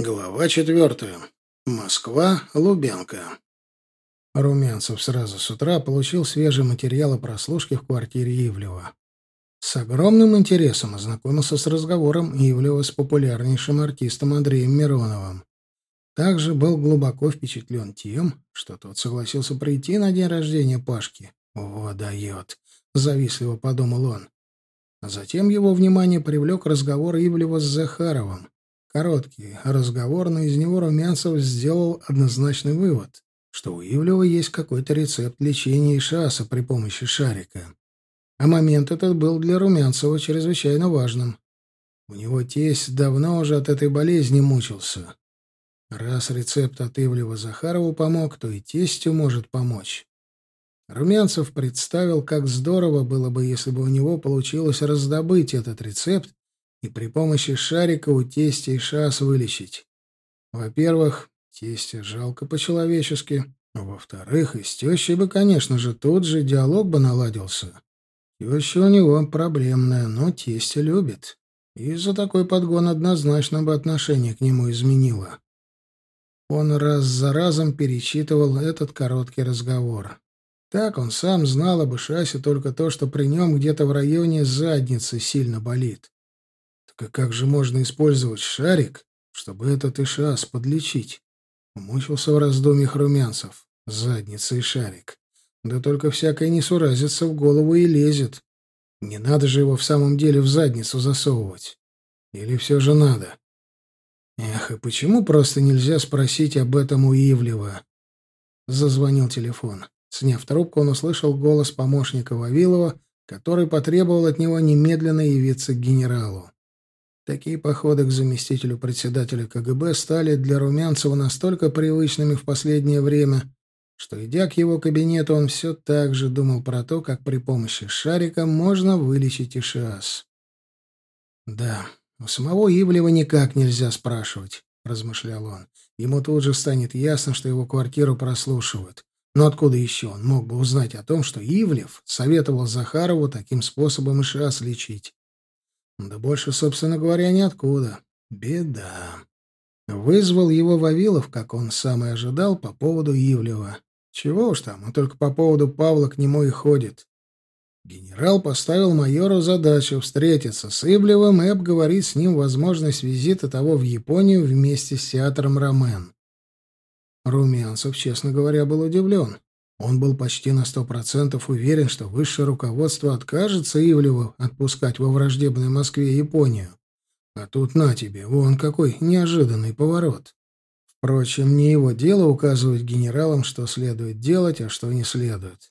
Глава четвертая. Москва, Лубянка. Румянцев сразу с утра получил свежий материал о прослушке в квартире Ивлева. С огромным интересом ознакомился с разговором Ивлева с популярнейшим артистом Андреем Мироновым. Также был глубоко впечатлен тем, что тот согласился прийти на день рождения Пашки. О дает!» — завистливо подумал он. А затем его внимание привлек разговор Ивлева с Захаровым. Короткий разговор, но из него Румянцев сделал однозначный вывод, что у Ивлева есть какой-то рецепт лечения Ишаса при помощи шарика. А момент этот был для Румянцева чрезвычайно важным. У него тесть давно уже от этой болезни мучился. Раз рецепт от Ивлева Захарову помог, то и тестю может помочь. Румянцев представил, как здорово было бы, если бы у него получилось раздобыть этот рецепт и при помощи шарика у тестя и шас вылечить. Во-первых, тестя жалко по-человечески. Во-вторых, и с тещей бы, конечно же, тут же диалог бы наладился. Теща у него проблемная, но тестя любит. И за такой подгон однозначно бы отношение к нему изменило. Он раз за разом перечитывал этот короткий разговор. Так он сам знал об Ишасе только то, что при нем где-то в районе задницы сильно болит. Только как же можно использовать шарик, чтобы этот Ишас подлечить? Мучился в раздумьях румянцев. Задница и шарик. Да только всякая несуразица в голову и лезет. Не надо же его в самом деле в задницу засовывать. Или все же надо? Эх, и почему просто нельзя спросить об этом у Ивлева? Зазвонил телефон. Сняв трубку, он услышал голос помощника Вавилова, который потребовал от него немедленно явиться к генералу. Такие походы к заместителю председателя КГБ стали для Румянцева настолько привычными в последнее время, что, идя к его кабинету, он все так же думал про то, как при помощи шарика можно вылечить ишиас. «Да, у самого Ивлева никак нельзя спрашивать», — размышлял он. «Ему тут же станет ясно, что его квартиру прослушивают. Но откуда еще он мог бы узнать о том, что Ивлев советовал Захарову таким способом ишиас лечить?» Да больше, собственно говоря, ниоткуда. Беда. Вызвал его Вавилов, как он сам и ожидал, по поводу Ивлева. Чего уж там, он только по поводу Павла к нему и ходит. Генерал поставил майору задачу встретиться с Иблевым и обговорить с ним возможность визита того в Японию вместе с театром «Ромен». Румянцев, честно говоря, был удивлен. Он был почти на сто процентов уверен, что высшее руководство откажется Ивлеву отпускать во враждебной Москве Японию. А тут на тебе, вон какой неожиданный поворот. Впрочем, не его дело указывать генералам, что следует делать, а что не следует.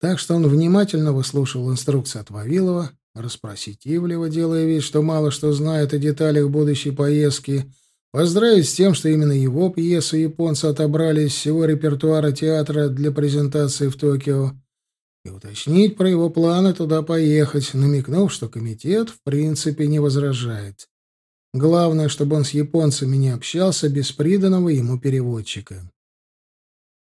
Так что он внимательно выслушал инструкции от Вавилова, расспросить Ивлева, делая вид, что мало что знает о деталях будущей поездки — Поздравить с тем, что именно его пьесу японцы отобрали из всего репертуара театра для презентации в Токио, и уточнить про его планы туда поехать, намекнув, что комитет в принципе не возражает. Главное, чтобы он с японцами не общался без приданного ему переводчика.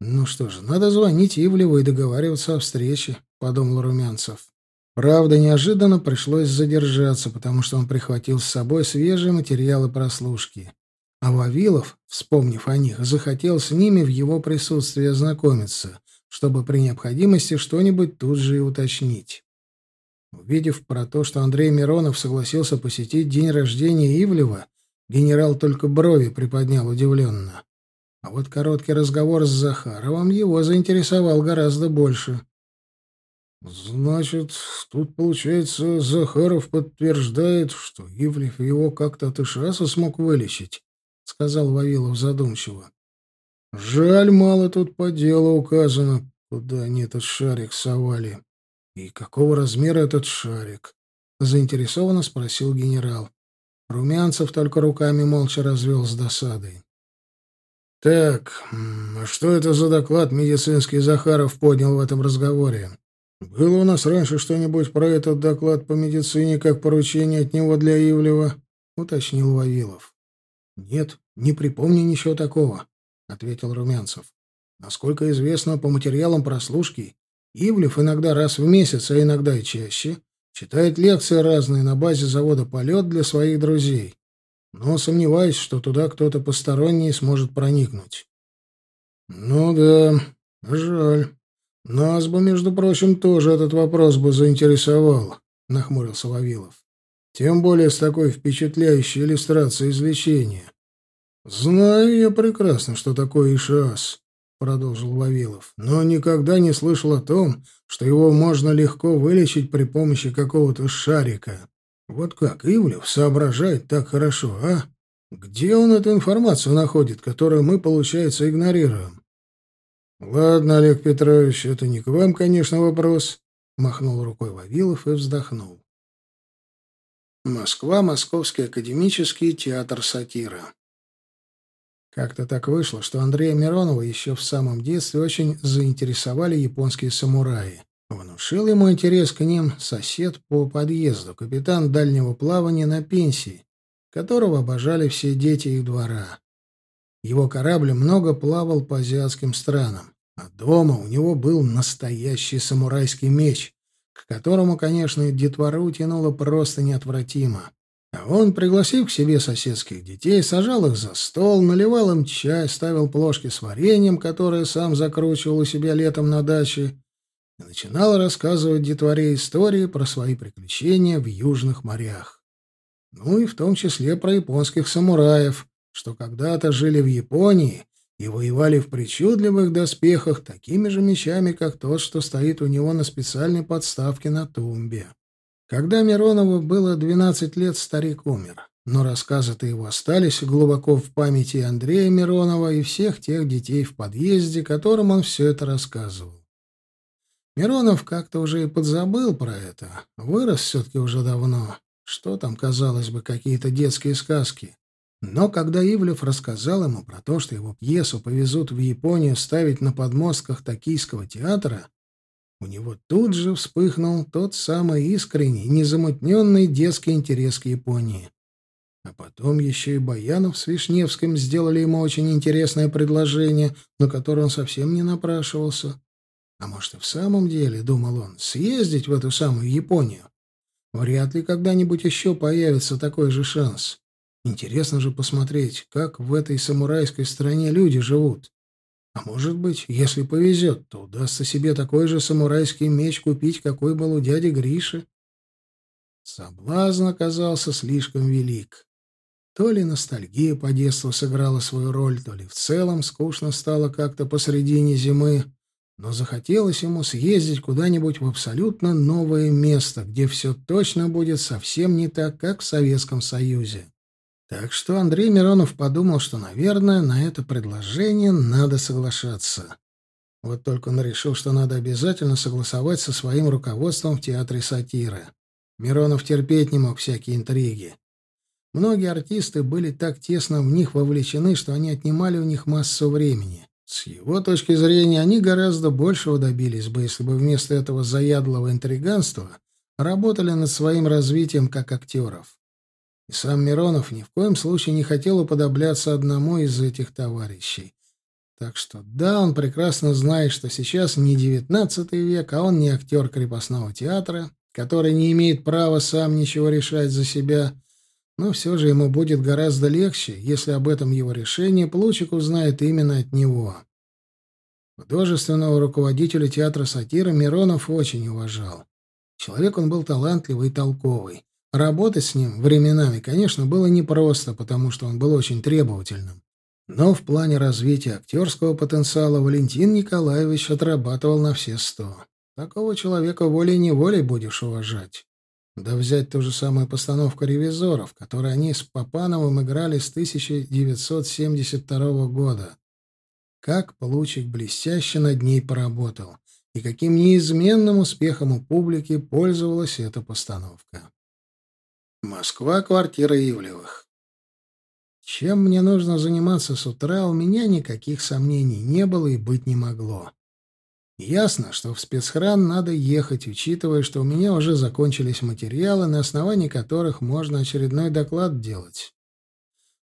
«Ну что же, надо звонить Ивлеву и договариваться о встрече», — подумал Румянцев. Правда, неожиданно пришлось задержаться, потому что он прихватил с собой свежие материалы прослушки. А Вавилов, вспомнив о них, захотел с ними в его присутствии ознакомиться, чтобы при необходимости что-нибудь тут же и уточнить. Увидев про то, что Андрей Миронов согласился посетить день рождения Ивлева, генерал только брови приподнял удивленно. А вот короткий разговор с Захаровым его заинтересовал гораздо больше. «Значит, тут, получается, Захаров подтверждает, что Ивлев его как-то от Ишаса смог вылечить?» — сказал Вавилов задумчиво. «Жаль, мало тут по делу указано, куда они этот шарик совали. И какого размера этот шарик?» — заинтересованно спросил генерал. Румянцев только руками молча развел с досадой. «Так, а что это за доклад медицинский Захаров поднял в этом разговоре? Было у нас раньше что-нибудь про этот доклад по медицине, как поручение от него для Ивлева?» — уточнил Вавилов. «Нет, не припомню ничего такого», — ответил Румянцев. «Насколько известно по материалам прослушки, Ивлев иногда раз в месяц, а иногда и чаще, читает лекции разные на базе завода «Полет» для своих друзей. Но сомневаюсь, что туда кто-то посторонний сможет проникнуть». «Ну да, жаль. Нас бы, между прочим, тоже этот вопрос бы заинтересовал», — нахмурился Вавилов. Тем более с такой впечатляющей иллюстрацией извлечения. Знаю я прекрасно, что такое ИШАС, продолжил Вавилов, но никогда не слышал о том, что его можно легко вылечить при помощи какого-то шарика. Вот как Ивлев соображает так хорошо, а? Где он эту информацию находит, которую мы, получается, игнорируем? Ладно, Олег Петрович, это не к вам, конечно, вопрос, махнул рукой Вавилов и вздохнул. Москва, Московский академический театр сатиры. Как-то так вышло, что Андрея Миронова еще в самом детстве очень заинтересовали японские самураи. Внушил ему интерес к ним сосед по подъезду, капитан дальнего плавания на пенсии, которого обожали все дети их двора. Его корабль много плавал по азиатским странам. а дома у него был настоящий самурайский меч, к которому, конечно, детвору тянуло просто неотвратимо. А он, пригласив к себе соседских детей, сажал их за стол, наливал им чай, ставил плошки с вареньем, которое сам закручивал у себя летом на даче, и начинал рассказывать детворе истории про свои приключения в южных морях. Ну и в том числе про японских самураев, что когда-то жили в Японии и воевали в причудливых доспехах такими же мечами, как тот, что стоит у него на специальной подставке на тумбе. Когда Миронову было 12 лет, старик умер. Но рассказы-то его остались глубоко в памяти Андрея Миронова и всех тех детей в подъезде, которым он все это рассказывал. Миронов как-то уже и подзабыл про это. Вырос все-таки уже давно. Что там, казалось бы, какие-то детские сказки. Но когда Ивлев рассказал ему про то, что его пьесу повезут в Японию ставить на подмостках токийского театра, у него тут же вспыхнул тот самый искренний, незамутненный детский интерес к Японии. А потом еще и Баянов с Вишневским сделали ему очень интересное предложение, на которое он совсем не напрашивался. А может, и в самом деле, — думал он, — съездить в эту самую Японию? Вряд ли когда-нибудь еще появится такой же шанс. Интересно же посмотреть, как в этой самурайской стране люди живут. А может быть, если повезет, то удастся себе такой же самурайский меч купить, какой был у дяди Гриши. Соблазн оказался слишком велик. То ли ностальгия по детству сыграла свою роль, то ли в целом скучно стало как-то посредине зимы, но захотелось ему съездить куда-нибудь в абсолютно новое место, где все точно будет совсем не так, как в Советском Союзе. Так что Андрей Миронов подумал, что, наверное, на это предложение надо соглашаться. Вот только он решил, что надо обязательно согласовать со своим руководством в театре сатиры. Миронов терпеть не мог всякие интриги. Многие артисты были так тесно в них вовлечены, что они отнимали у них массу времени. С его точки зрения, они гораздо большего добились бы, если бы вместо этого заядлого интриганства работали над своим развитием как актеров. И сам Миронов ни в коем случае не хотел уподобляться одному из этих товарищей. Так что да, он прекрасно знает, что сейчас не девятнадцатый век, а он не актер крепостного театра, который не имеет права сам ничего решать за себя, но все же ему будет гораздо легче, если об этом его решении Плучик узнает именно от него. Художественного руководителя театра сатиры Миронов очень уважал. Человек он был талантливый и толковый. Работать с ним временами, конечно, было непросто, потому что он был очень требовательным. Но в плане развития актерского потенциала Валентин Николаевич отрабатывал на все сто. Такого человека волей-неволей будешь уважать. Да взять ту же самую постановку «Ревизоров», которую они с Папановым играли с 1972 года. Как Получик блестяще над ней поработал, и каким неизменным успехом у публики пользовалась эта постановка. Москва, квартира Ивлевых. Чем мне нужно заниматься с утра, у меня никаких сомнений не было и быть не могло. Ясно, что в спецхран надо ехать, учитывая, что у меня уже закончились материалы, на основании которых можно очередной доклад делать.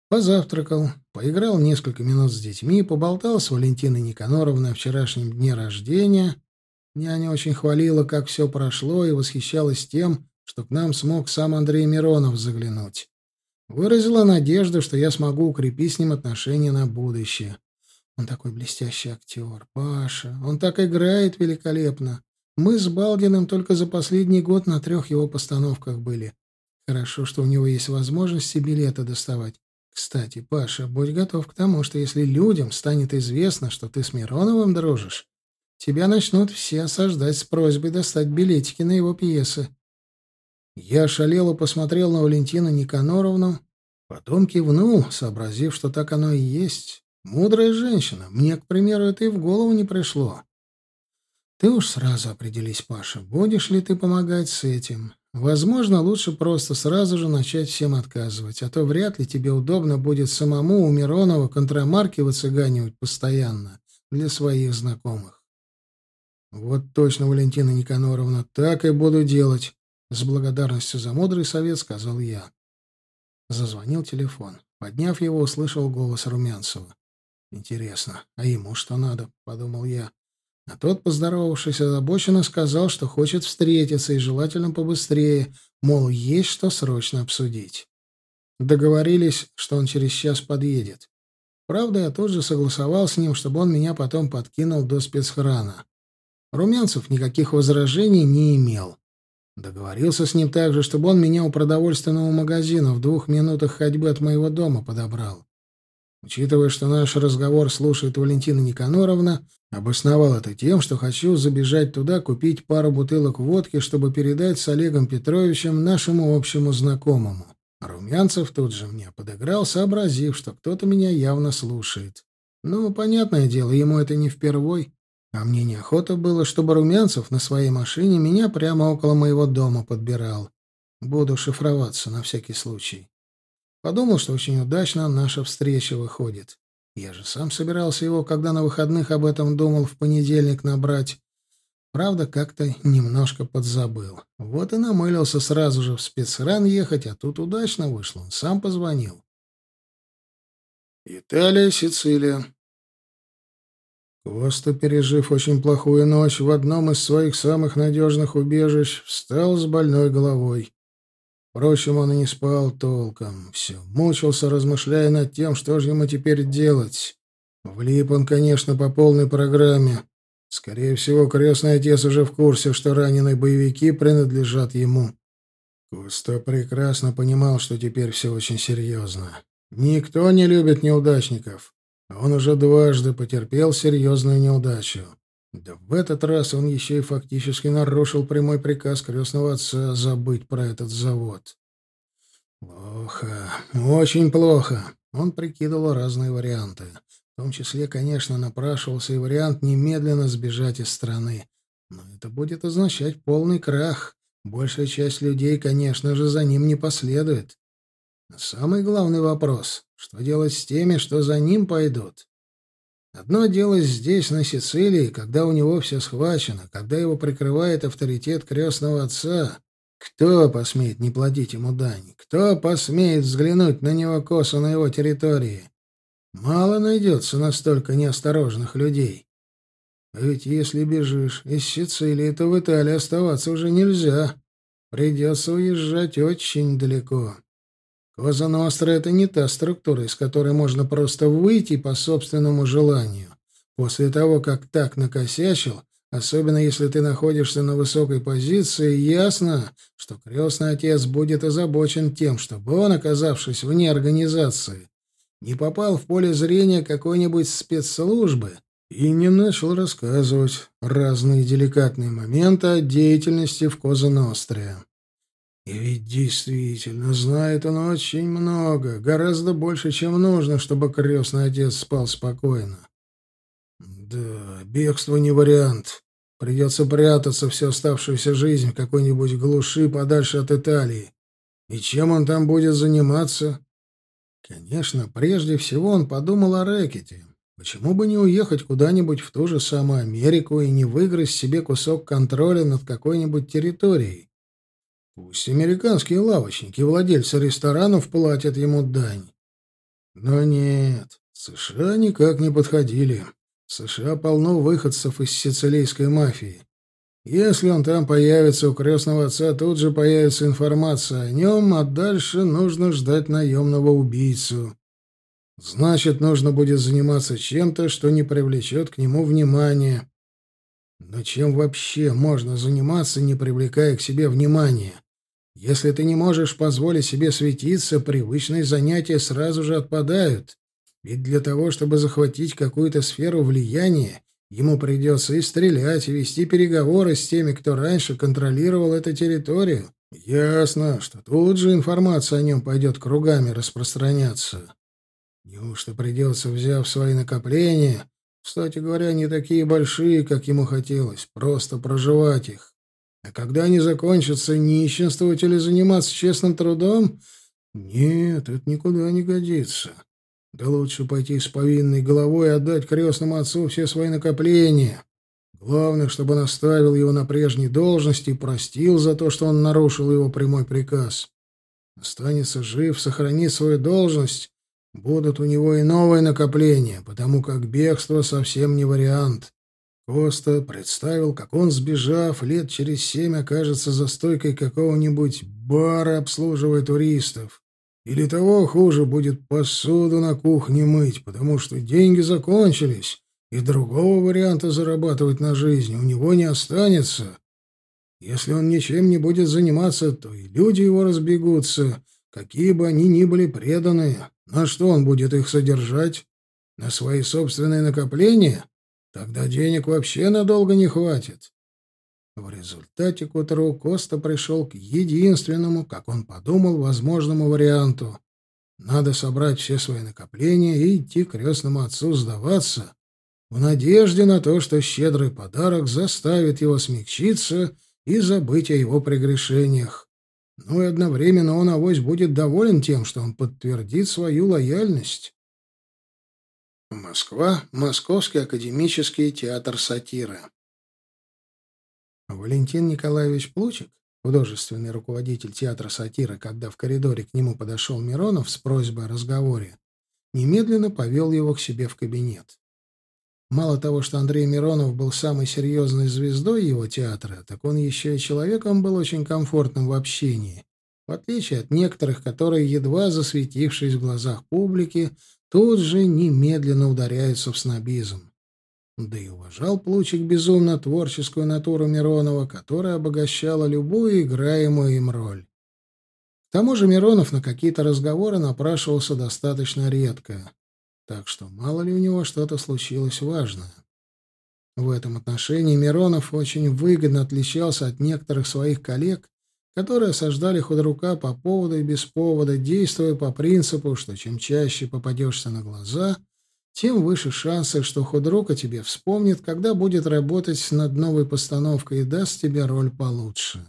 Позавтракал, поиграл несколько минут с детьми, поболтал с Валентиной Никаноровной о вчерашнем дне рождения. Няня очень хвалила, как все прошло, и восхищалась тем, Чтоб к нам смог сам Андрей Миронов заглянуть. Выразила надежду, что я смогу укрепить с ним отношения на будущее. Он такой блестящий актер, Паша. Он так играет великолепно. Мы с Балдиным только за последний год на трех его постановках были. Хорошо, что у него есть возможность билеты доставать. Кстати, Паша, будь готов к тому, что если людям станет известно, что ты с Мироновым дружишь, тебя начнут все осаждать с просьбой достать билетики на его пьесы. Я шалело посмотрел на Валентину Никаноровну, потом кивнул, сообразив, что так оно и есть. Мудрая женщина. Мне, к примеру, это и в голову не пришло. Ты уж сразу определись, Паша, будешь ли ты помогать с этим. Возможно, лучше просто сразу же начать всем отказывать, а то вряд ли тебе удобно будет самому у Миронова контрамарки выцыганивать постоянно для своих знакомых. Вот точно, Валентина Никаноровна, так и буду делать. С благодарностью за мудрый совет сказал я. Зазвонил телефон. Подняв его, услышал голос Румянцева. «Интересно, а ему что надо?» — подумал я. А тот, поздоровавшись озабоченно, сказал, что хочет встретиться и желательно побыстрее, мол, есть что срочно обсудить. Договорились, что он через час подъедет. Правда, я тоже согласовал с ним, чтобы он меня потом подкинул до спецхрана. Румянцев никаких возражений не имел. Договорился с ним также, чтобы он меня у продовольственного магазина в двух минутах ходьбы от моего дома подобрал. Учитывая, что наш разговор слушает Валентина Никаноровна, обосновал это тем, что хочу забежать туда купить пару бутылок водки, чтобы передать с Олегом Петровичем нашему общему знакомому. Румянцев тут же мне подыграл, сообразив, что кто-то меня явно слушает. Ну, понятное дело, ему это не впервой. А мне неохота было, чтобы Румянцев на своей машине меня прямо около моего дома подбирал. Буду шифроваться на всякий случай. Подумал, что очень удачно наша встреча выходит. Я же сам собирался его, когда на выходных об этом думал, в понедельник набрать. Правда, как-то немножко подзабыл. Вот и намылился сразу же в спецран ехать, а тут удачно вышло, он сам позвонил. «Италия, Сицилия», Коста, пережив очень плохую ночь, в одном из своих самых надежных убежищ встал с больной головой. Впрочем, он и не спал толком. Все мучился, размышляя над тем, что же ему теперь делать. Влип он, конечно, по полной программе. Скорее всего, крестный отец уже в курсе, что раненые боевики принадлежат ему. Коста прекрасно понимал, что теперь все очень серьезно. Никто не любит неудачников. Он уже дважды потерпел серьезную неудачу. Да в этот раз он еще и фактически нарушил прямой приказ крестного отца забыть про этот завод. Плохо, очень плохо. Он прикидывал разные варианты. В том числе, конечно, напрашивался и вариант немедленно сбежать из страны. Но это будет означать полный крах. Большая часть людей, конечно же, за ним не последует. Самый главный вопрос — что делать с теми, что за ним пойдут? Одно дело здесь, на Сицилии, когда у него все схвачено, когда его прикрывает авторитет крестного отца. Кто посмеет не платить ему дань? Кто посмеет взглянуть на него косо на его территории? Мало найдется настолько неосторожных людей. А ведь если бежишь из Сицилии, то в Италии оставаться уже нельзя. Придется уезжать очень далеко. Коза Ностра — это не та структура, из которой можно просто выйти по собственному желанию. После того, как так накосячил, особенно если ты находишься на высокой позиции, ясно, что крестный отец будет озабочен тем, чтобы он, оказавшись вне организации, не попал в поле зрения какой-нибудь спецслужбы и не начал рассказывать разные деликатные моменты о деятельности в Коза Ностре. И ведь действительно знает он очень много, гораздо больше, чем нужно, чтобы крестный отец спал спокойно. Да, бегство не вариант. Придется прятаться всю оставшуюся жизнь в какой-нибудь глуши подальше от Италии. И чем он там будет заниматься? Конечно, прежде всего он подумал о рэкете. Почему бы не уехать куда-нибудь в ту же самую Америку и не выиграть себе кусок контроля над какой-нибудь территорией? Пусть американские лавочники, владельцы ресторанов, платят ему дань. Но нет, США никак не подходили. США полно выходцев из сицилийской мафии. Если он там появится у крестного отца, тут же появится информация о нем, а дальше нужно ждать наемного убийцу. Значит, нужно будет заниматься чем-то, что не привлечет к нему внимания. Но чем вообще можно заниматься, не привлекая к себе внимания? Если ты не можешь позволить себе светиться, привычные занятия сразу же отпадают. Ведь для того, чтобы захватить какую-то сферу влияния, ему придется и стрелять, и вести переговоры с теми, кто раньше контролировал эту территорию. Ясно, что тут же информация о нем пойдет кругами распространяться. Неужто придется, взяв свои накопления, кстати говоря, не такие большие, как ему хотелось, просто проживать их? А когда они закончатся, нищенствовать или заниматься честным трудом? Нет, это никуда не годится. Да лучше пойти с повинной головой и отдать крестному отцу все свои накопления. Главное, чтобы он оставил его на прежней должности и простил за то, что он нарушил его прямой приказ. Останется жив, сохранит свою должность, будут у него и новые накопления, потому как бегство совсем не вариант. Коста представил, как он, сбежав, лет через семь окажется за стойкой какого-нибудь бара, обслуживая туристов. Или того хуже будет посуду на кухне мыть, потому что деньги закончились, и другого варианта зарабатывать на жизнь у него не останется. Если он ничем не будет заниматься, то и люди его разбегутся, какие бы они ни были преданные. На что он будет их содержать? На свои собственные накопления? Тогда денег вообще надолго не хватит. В результате к утру Коста пришел к единственному, как он подумал, возможному варианту. Надо собрать все свои накопления и идти крестному отцу сдаваться, в надежде на то, что щедрый подарок заставит его смягчиться и забыть о его прегрешениях. Ну и одновременно он авось будет доволен тем, что он подтвердит свою лояльность. Москва, Московский академический театр сатиры. Валентин Николаевич Плучик, художественный руководитель театра сатиры, когда в коридоре к нему подошел Миронов с просьбой о разговоре, немедленно повел его к себе в кабинет. Мало того, что Андрей Миронов был самой серьезной звездой его театра, так он еще и человеком был очень комфортным в общении, в отличие от некоторых, которые, едва засветившись в глазах публики, тут же немедленно ударяются в снобизм. Да и уважал Плучик безумно творческую натуру Миронова, которая обогащала любую играемую им роль. К тому же Миронов на какие-то разговоры напрашивался достаточно редко, так что мало ли у него что-то случилось важное. В этом отношении Миронов очень выгодно отличался от некоторых своих коллег, которые осаждали худрука по поводу и без повода, действуя по принципу, что чем чаще попадешься на глаза, тем выше шансы, что худрук о тебе вспомнит, когда будет работать над новой постановкой и даст тебе роль получше.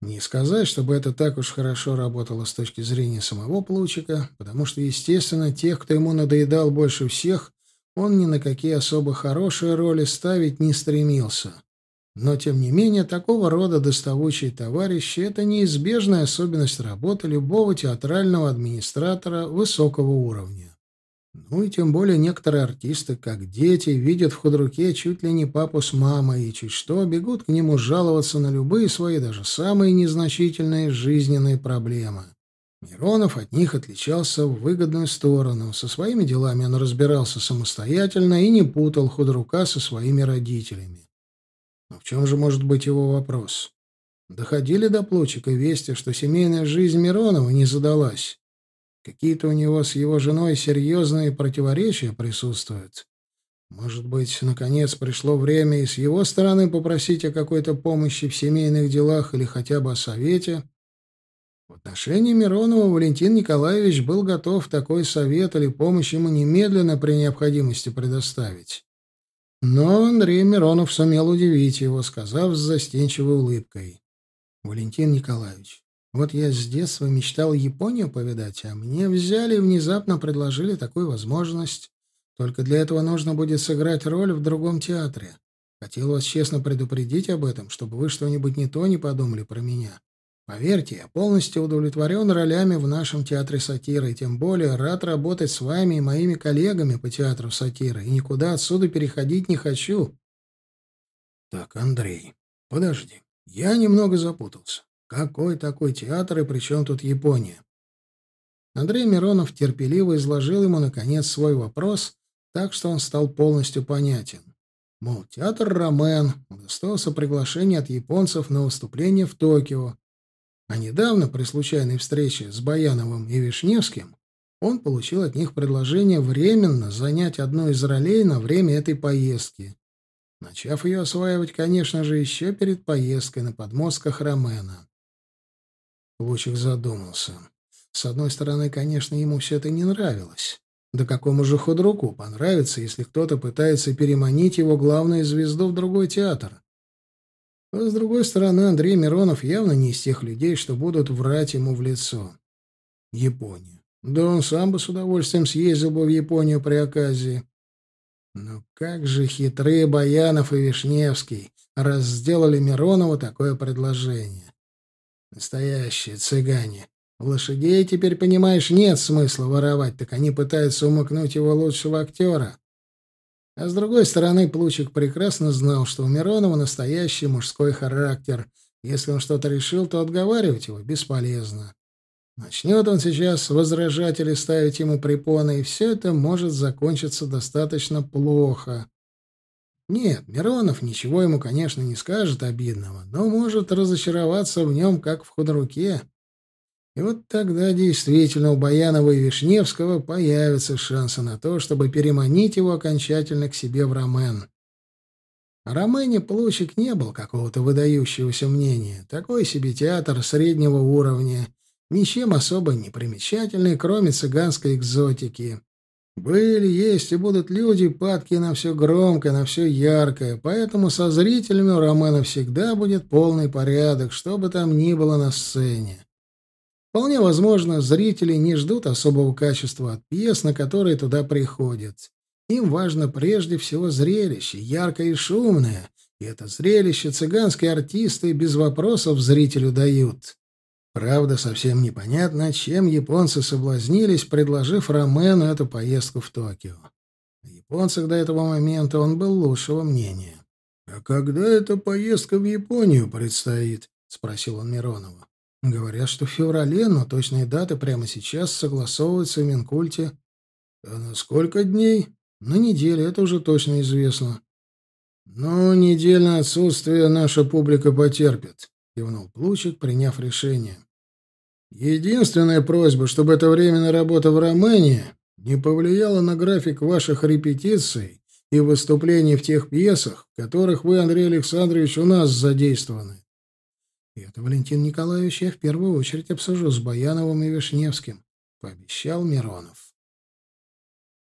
Не сказать, чтобы это так уж хорошо работало с точки зрения самого Плучика, потому что, естественно, тех, кто ему надоедал больше всех, он ни на какие особо хорошие роли ставить не стремился — но, тем не менее, такого рода доставучие товарищи — это неизбежная особенность работы любого театрального администратора высокого уровня. Ну и тем более некоторые артисты, как дети, видят в худруке чуть ли не папу с мамой и чуть что, бегут к нему жаловаться на любые свои, даже самые незначительные жизненные проблемы. Миронов от них отличался в выгодную сторону. Со своими делами он разбирался самостоятельно и не путал худрука со своими родителями. Но в чем же может быть его вопрос? Доходили до Плучика вести, что семейная жизнь Миронова не задалась. Какие-то у него с его женой серьезные противоречия присутствуют. Может быть, наконец пришло время и с его стороны попросить о какой-то помощи в семейных делах или хотя бы о совете? В отношении Миронова Валентин Николаевич был готов такой совет или помощь ему немедленно при необходимости предоставить. Но Андрей Миронов сумел удивить его, сказав с застенчивой улыбкой. «Валентин Николаевич, вот я с детства мечтал Японию повидать, а мне взяли и внезапно предложили такую возможность. Только для этого нужно будет сыграть роль в другом театре. Хотел вас честно предупредить об этом, чтобы вы что-нибудь не то не подумали про меня. Поверьте, я полностью удовлетворен ролями в нашем театре сатиры, и тем более рад работать с вами и моими коллегами по театру сатиры, и никуда отсюда переходить не хочу. Так, Андрей, подожди, я немного запутался. Какой такой театр и при чем тут Япония? Андрей Миронов терпеливо изложил ему, наконец, свой вопрос, так что он стал полностью понятен. Мол, театр «Ромен» удостоился приглашения от японцев на выступление в Токио, а недавно, при случайной встрече с Баяновым и Вишневским, он получил от них предложение временно занять одну из ролей на время этой поездки, начав ее осваивать, конечно же, еще перед поездкой на подмостках Ромена. Лучик задумался. С одной стороны, конечно, ему все это не нравилось. Да какому же худруку понравится, если кто-то пытается переманить его главную звезду в другой театр? А с другой стороны, Андрей Миронов явно не из тех людей, что будут врать ему в лицо. Япония. Да он сам бы с удовольствием съездил бы в Японию при оказии. Но как же хитрые Баянов и Вишневский, раз сделали Миронову такое предложение. Настоящие цыгане. Лошадей теперь, понимаешь, нет смысла воровать, так они пытаются умыкнуть его лучшего актера. А с другой стороны, Плучик прекрасно знал, что у Миронова настоящий мужской характер. Если он что-то решил, то отговаривать его бесполезно. Начнет он сейчас возражать или ставить ему препоны, и все это может закончиться достаточно плохо. Нет, Миронов ничего ему, конечно, не скажет обидного, но может разочароваться в нем, как в худруке. И вот тогда действительно у Баянова и Вишневского появятся шансы на то, чтобы переманить его окончательно к себе в Ромен. О Ромене Плучик не был какого-то выдающегося мнения. Такой себе театр среднего уровня, ничем особо не примечательный, кроме цыганской экзотики. Были, есть и будут люди, падки на все громкое, на все яркое, поэтому со зрителями у Ромена всегда будет полный порядок, что бы там ни было на сцене. Вполне возможно, зрители не ждут особого качества от пьес, на которые туда приходят. Им важно прежде всего зрелище, яркое и шумное, и это зрелище цыганские артисты без вопросов зрителю дают. Правда, совсем непонятно, чем японцы соблазнились, предложив Ромену эту поездку в Токио. О японцах до этого момента он был лучшего мнения. «А когда эта поездка в Японию предстоит?» — спросил он Миронова. Говорят, что в феврале, но точные даты прямо сейчас согласовываются в Минкульте. А на сколько дней? На неделю, это уже точно известно. Но недельное отсутствие наша публика потерпит, кивнул Плучик, приняв решение. Единственная просьба, чтобы эта временная работа в Романии не повлияла на график ваших репетиций и выступлений в тех пьесах, в которых вы, Андрей Александрович, у нас задействованы. И это, Валентин Николаевич, я в первую очередь обсужу с Баяновым и Вишневским, — пообещал Миронов.